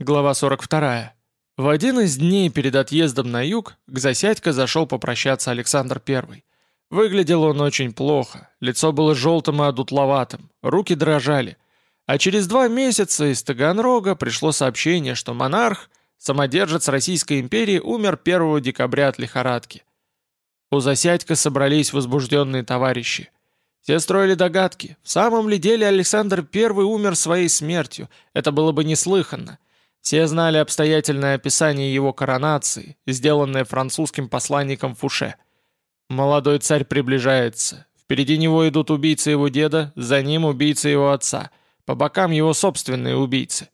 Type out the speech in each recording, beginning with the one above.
Глава 42. В один из дней перед отъездом на юг к Засядько зашел попрощаться Александр I. Выглядел он очень плохо, лицо было желтым и одутловатым, руки дрожали. А через два месяца из Таганрога пришло сообщение, что монарх, самодержец Российской империи, умер 1 декабря от лихорадки. У Засядько собрались возбужденные товарищи. Все строили догадки, в самом ли деле Александр I умер своей смертью, это было бы неслыханно. Все знали обстоятельное описание его коронации, сделанное французским посланником Фуше. Молодой царь приближается. Впереди него идут убийцы его деда, за ним убийцы его отца. По бокам его собственные убийцы.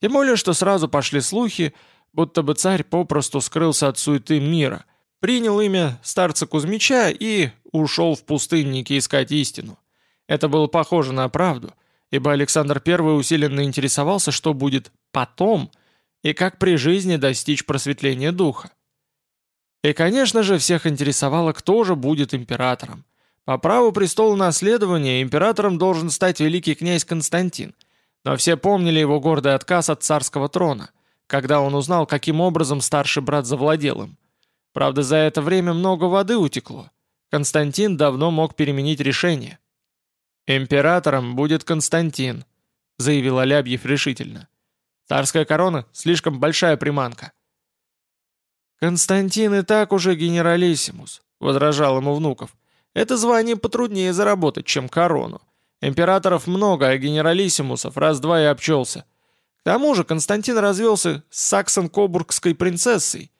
Тем более, что сразу пошли слухи, будто бы царь попросту скрылся от суеты мира, принял имя старца Кузьмича и ушел в пустынники искать истину. Это было похоже на правду, ибо Александр I усиленно интересовался, что будет потом и как при жизни достичь просветления духа. И, конечно же, всех интересовало, кто же будет императором. По праву престола наследования императором должен стать великий князь Константин, но все помнили его гордый отказ от царского трона, когда он узнал, каким образом старший брат завладел им. Правда, за это время много воды утекло. Константин давно мог переменить решение. «Императором будет Константин», — заявил Алябьев решительно. «Царская корона — слишком большая приманка». «Константин и так уже генералиссимус», — возражал ему Внуков. «Это звание потруднее заработать, чем корону. Императоров много, а генералиссимусов раз-два и обчелся. К тому же Константин развелся с саксон-кобургской принцессой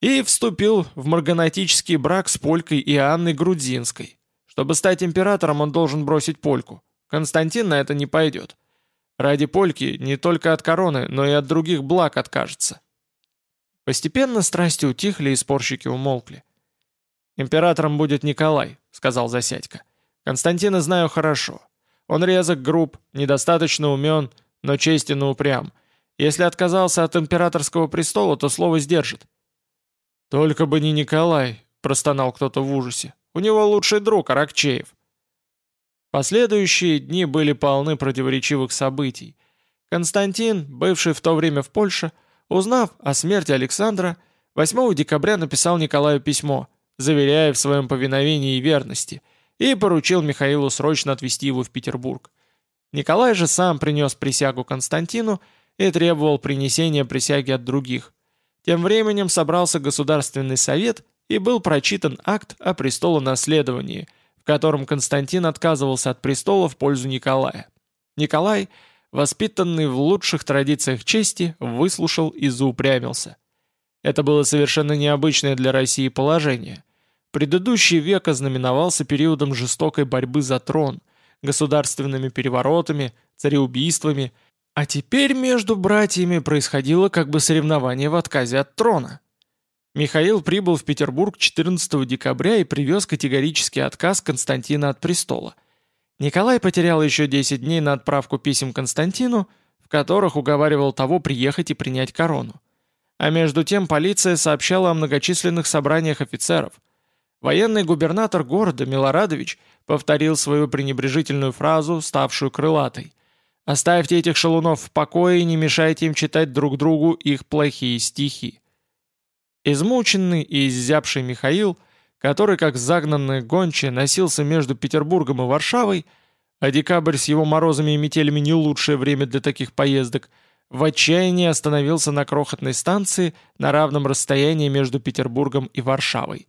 и вступил в марганатический брак с Полькой и Анной Грудзинской. Чтобы стать императором, он должен бросить польку. Константин на это не пойдет. Ради польки не только от короны, но и от других благ откажется. Постепенно страсти утихли и спорщики умолкли. «Императором будет Николай», — сказал Засядько. «Константина знаю хорошо. Он резок, груб, недостаточно умен, но честен и упрям. Если отказался от императорского престола, то слово сдержит». «Только бы не Николай», — простонал кто-то в ужасе. У него лучший друг Аракчеев. Последующие дни были полны противоречивых событий. Константин, бывший в то время в Польше, узнав о смерти Александра, 8 декабря написал Николаю письмо, заверяя в своем повиновении и верности, и поручил Михаилу срочно отвезти его в Петербург. Николай же сам принес присягу Константину и требовал принесения присяги от других. Тем временем собрался Государственный совет и был прочитан акт о престолонаследовании, в котором Константин отказывался от престола в пользу Николая. Николай, воспитанный в лучших традициях чести, выслушал и заупрямился. Это было совершенно необычное для России положение. Предыдущий век ознаменовался периодом жестокой борьбы за трон, государственными переворотами, цареубийствами, а теперь между братьями происходило как бы соревнование в отказе от трона. Михаил прибыл в Петербург 14 декабря и привез категорический отказ Константина от престола. Николай потерял еще 10 дней на отправку писем Константину, в которых уговаривал того приехать и принять корону. А между тем полиция сообщала о многочисленных собраниях офицеров. Военный губернатор города Милорадович повторил свою пренебрежительную фразу, ставшую крылатой. «Оставьте этих шалунов в покое и не мешайте им читать друг другу их плохие стихи». Измученный и изябший Михаил, который как загнанный гончий носился между Петербургом и Варшавой, а декабрь с его морозами и метелями не лучшее время для таких поездок, в отчаянии остановился на крохотной станции на равном расстоянии между Петербургом и Варшавой.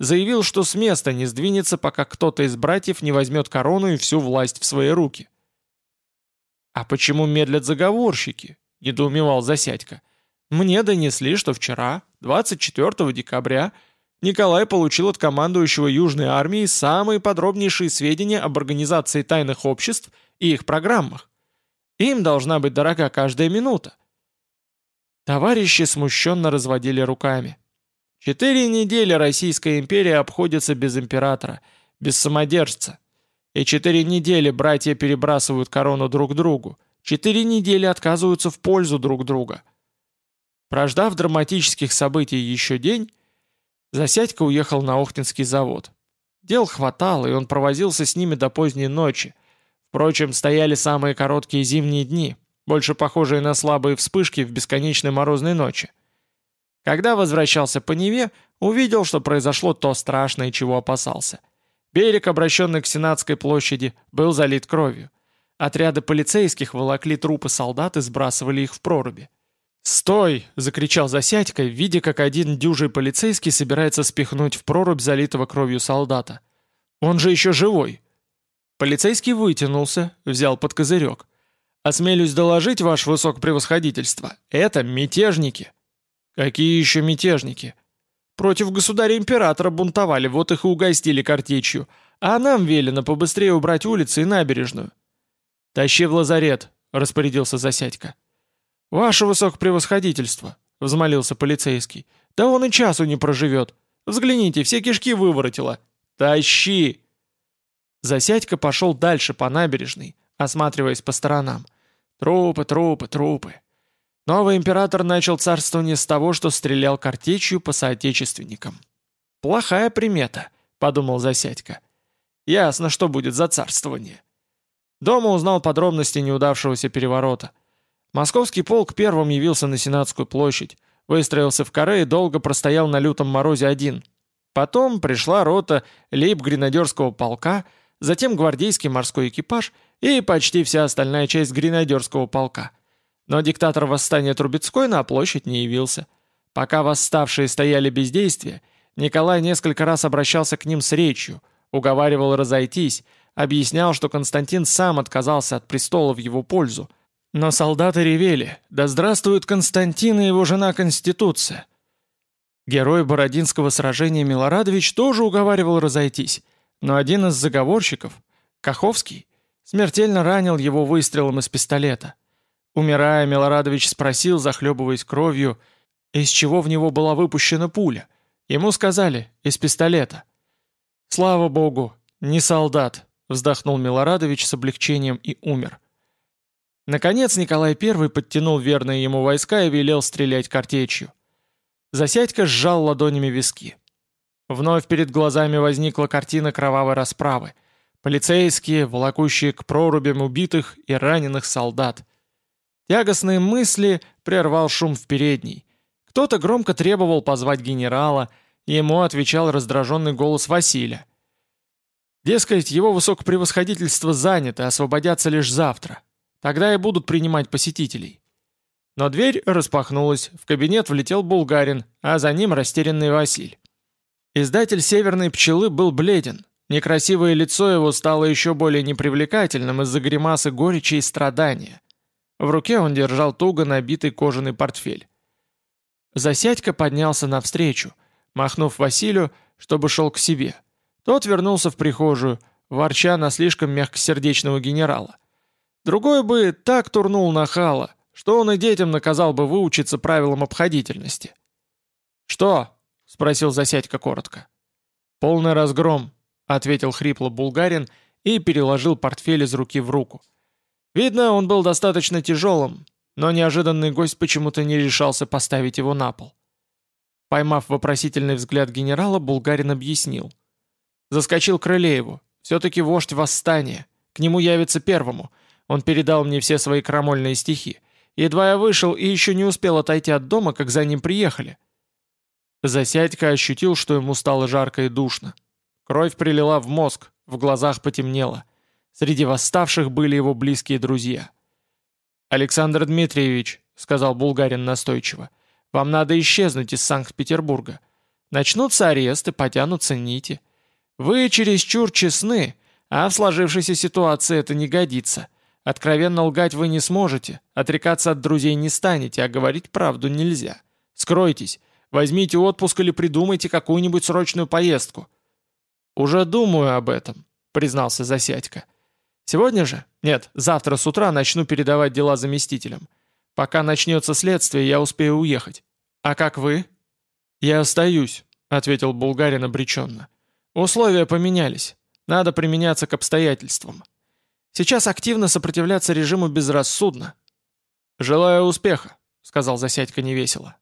Заявил, что с места не сдвинется, пока кто-то из братьев не возьмет корону и всю власть в свои руки. «А почему медлят заговорщики?» — недоумевал Засядько. «Мне донесли, что вчера, 24 декабря Николай получил от командующего Южной армии самые подробнейшие сведения об организации тайных обществ и их программах. Им должна быть дорога каждая минута. Товарищи смущенно разводили руками. Четыре недели Российская империя обходится без императора, без самодержца. И четыре недели братья перебрасывают корону друг другу. Четыре недели отказываются в пользу друг друга – Прождав драматических событий еще день, Засядько уехал на Охтинский завод. Дел хватало, и он провозился с ними до поздней ночи. Впрочем, стояли самые короткие зимние дни. больше похожие на слабые вспышки в бесконечной морозной ночи. Когда возвращался по Неве, увидел, что произошло то страшное, чего опасался. Берег, обращенный к Сенатской площади, был залит кровью. Отряды полицейских волокли трупы солдат и сбрасывали их в проруби. «Стой!» — закричал Засядько, видя, как один дюжий полицейский собирается спихнуть в прорубь залитого кровью солдата. «Он же еще живой!» Полицейский вытянулся, взял под козырек. «Осмелюсь доложить, ваше высокопревосходительство, это мятежники!» «Какие еще мятежники?» «Против государя-императора бунтовали, вот их и угостили картечью, а нам велено побыстрее убрать улицы и набережную». «Тащи в лазарет», — распорядился Засядько. «Ваше высокопревосходительство», — взмолился полицейский. «Да он и часу не проживет. Взгляните, все кишки выворотило. Тащи!» Засядько пошел дальше по набережной, осматриваясь по сторонам. Трупы, трупы, трупы. Новый император начал царствование с того, что стрелял картечью по соотечественникам. «Плохая примета», — подумал Засядько. «Ясно, что будет за царствование». Дома узнал подробности неудавшегося переворота. Московский полк первым явился на Сенатскую площадь, выстроился в каре и долго простоял на лютом морозе один. Потом пришла рота лейб-гренадерского полка, затем гвардейский морской экипаж и почти вся остальная часть гренадерского полка. Но диктатор восстания Трубецкой на площадь не явился. Пока восставшие стояли без действия, Николай несколько раз обращался к ним с речью, уговаривал разойтись, объяснял, что Константин сам отказался от престола в его пользу, но солдаты ревели «Да здравствует Константин и его жена Конституция!» Герой Бородинского сражения Милорадович тоже уговаривал разойтись, но один из заговорщиков, Каховский, смертельно ранил его выстрелом из пистолета. Умирая, Милорадович спросил, захлебываясь кровью, из чего в него была выпущена пуля. Ему сказали «из пистолета». «Слава богу, не солдат», — вздохнул Милорадович с облегчением и умер. Наконец Николай I подтянул верные ему войска и велел стрелять картечью. Засядька сжал ладонями виски. Вновь перед глазами возникла картина кровавой расправы. Полицейские, волокущие к прорубям убитых и раненых солдат. Тягостные мысли прервал шум в передней. Кто-то громко требовал позвать генерала, ему отвечал раздраженный голос Василия. Дескать, его высокопревосходительство занято, освободятся лишь завтра. Тогда и будут принимать посетителей. Но дверь распахнулась, в кабинет влетел булгарин, а за ним растерянный Василь. Издатель «Северной пчелы» был бледен. Некрасивое лицо его стало еще более непривлекательным из-за гримасы горечи и страдания. В руке он держал туго набитый кожаный портфель. Засядька поднялся навстречу, махнув Василию, чтобы шел к себе. Тот вернулся в прихожую, ворча на слишком мягкосердечного генерала. Другой бы так турнул нахала, что он и детям наказал бы выучиться правилам обходительности. «Что?» — спросил Засядько коротко. «Полный разгром», — ответил хрипло булгарин и переложил портфель из руки в руку. Видно, он был достаточно тяжелым, но неожиданный гость почему-то не решался поставить его на пол. Поймав вопросительный взгляд генерала, булгарин объяснил. Заскочил к Рылееву. Все-таки вождь восстания. К нему явится первому. Он передал мне все свои крамольные стихи. Едва я вышел и еще не успел отойти от дома, как за ним приехали. Засядька ощутил, что ему стало жарко и душно. Кровь прилила в мозг, в глазах потемнело. Среди восставших были его близкие друзья. «Александр Дмитриевич», — сказал булгарин настойчиво, — «вам надо исчезнуть из Санкт-Петербурга. Начнутся аресты, потянутся нити. Вы чересчур честны, а в сложившейся ситуации это не годится. Откровенно лгать вы не сможете, отрекаться от друзей не станете, а говорить правду нельзя. Скройтесь, возьмите отпуск или придумайте какую-нибудь срочную поездку». «Уже думаю об этом», — признался Засядько. «Сегодня же? Нет, завтра с утра начну передавать дела заместителям. Пока начнется следствие, я успею уехать. А как вы?» «Я остаюсь», — ответил Булгарин обреченно. «Условия поменялись. Надо применяться к обстоятельствам». Сейчас активно сопротивляться режиму безрассудно. «Желаю успеха», — сказал Засядько невесело.